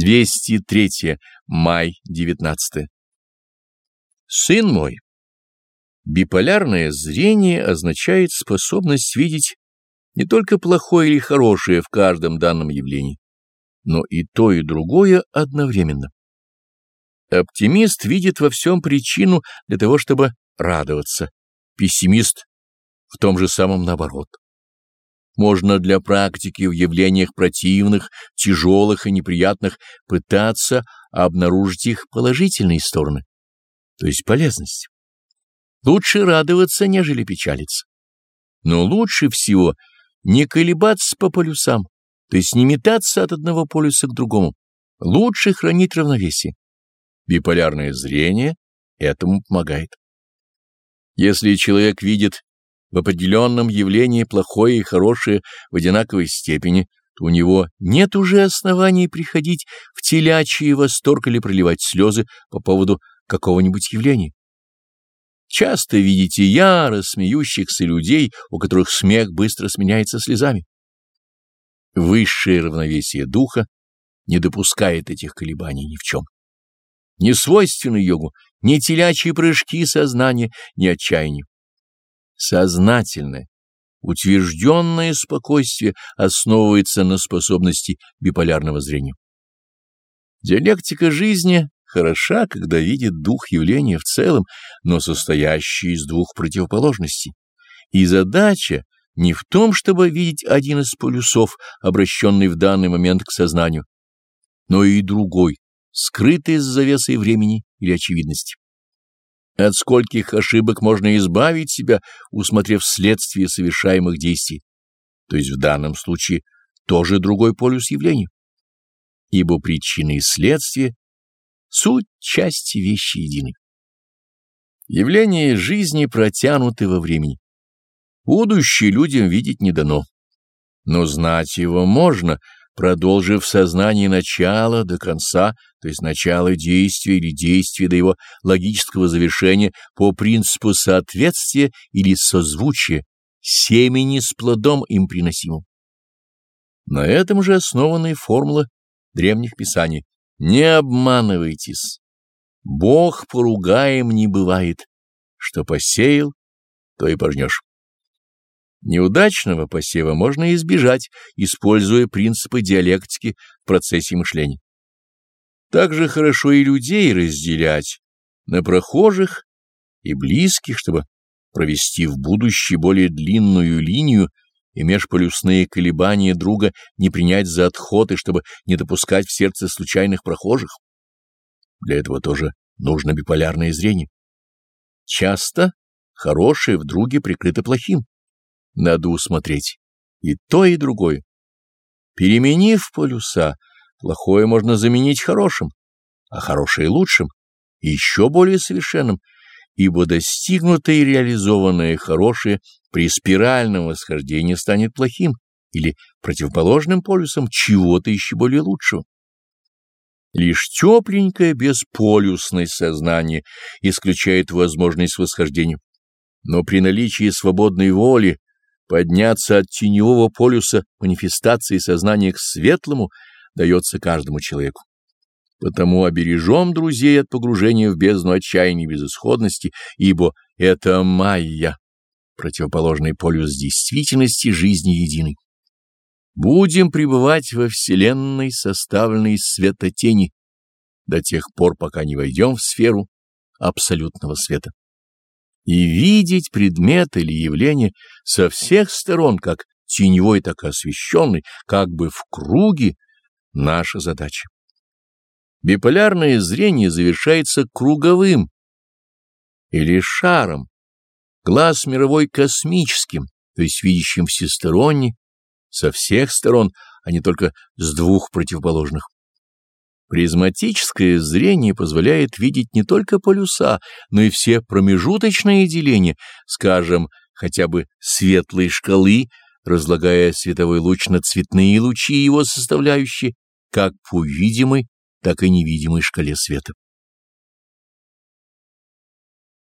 203. Май 19. Сын мой, биполярное зрение означает способность видеть не только плохое или хорошее в каждом данном явлении, но и то, и другое одновременно. Оптимист видит во всем причину для того, чтобы радоваться, пессимист в том же самом наоборот можно для практики в явлениях противных, тяжелых и неприятных пытаться обнаружить их положительные стороны, то есть полезность. Лучше радоваться, нежели печалиться. Но лучше всего не колебаться по полюсам, то есть не метаться от одного полюса к другому. Лучше хранить равновесие. Биполярное зрение этому помогает. Если человек видит в определенном явлении плохое и хорошее в одинаковой степени, то у него нет уже оснований приходить в телячий восторг или проливать слезы по поводу какого-нибудь явления. Часто видите яро смеющихся людей, у которых смех быстро сменяется слезами. Высшее равновесие духа не допускает этих колебаний ни в чем. Не свойственны йогу ни телячьи прыжки сознания, ни отчаяние. Сознательное, утвержденное спокойствие основывается на способности биполярного зрения. Диалектика жизни хороша, когда видит дух явления в целом, но состоящий из двух противоположностей. И задача не в том, чтобы видеть один из полюсов, обращенный в данный момент к сознанию, но и другой, скрытый с завесой времени или очевидности. От скольких ошибок можно избавить себя, усмотрев следствие совершаемых действий, то есть в данном случае тоже другой полюс явлений. Ибо причины и следствия — суть части вещи единой. Явления жизни протянуты во времени. Будущее людям видеть не дано, но знать его можно — продолжив сознание начала до конца, то есть начало действия или действия до его логического завершения по принципу соответствия или созвучия, семени с плодом им приносимым. На этом же основаны формулы древних писаний. Не обманывайтесь. Бог поругаем не бывает. Что посеял, то и пожнешь. Неудачного посева можно избежать, используя принципы диалектики в процессе мышления. Также хорошо и людей разделять на прохожих и близких, чтобы провести в будущее более длинную линию и межполюсные колебания друга не принять за отход и чтобы не допускать в сердце случайных прохожих. Для этого тоже нужно биполярное зрение. Часто хорошее в друге прикрыто плохим. Надо усмотреть и то, и другое. Переменив полюса, плохое можно заменить хорошим, а хорошее — лучшим, еще более совершенным, ибо достигнутое и реализованное хорошее при спиральном восхождении станет плохим или противоположным полюсом чего-то еще более лучшего. Лишь тепленькое бесполюсное сознание исключает возможность восхождения, но при наличии свободной воли Подняться от теневого полюса манифестации сознания к светлому дается каждому человеку. Потому обережем друзей от погружения в бездну отчаяния и безысходности, ибо это майя, противоположный полюс действительности жизни единой. Будем пребывать во Вселенной, составленной из света тени, до тех пор, пока не войдем в сферу абсолютного света и видеть предмет или явление со всех сторон, как теневой, так и освещенный, как бы в круге, наша задача. Биполярное зрение завершается круговым или шаром, глаз мировой космическим, то есть видящим всесторонне, со всех сторон, а не только с двух противоположных. Призматическое зрение позволяет видеть не только полюса, но и все промежуточные деления, скажем, хотя бы светлой шкалы, разлагая световой луч на цветные лучи его составляющие, как по видимой, так и невидимой шкале света.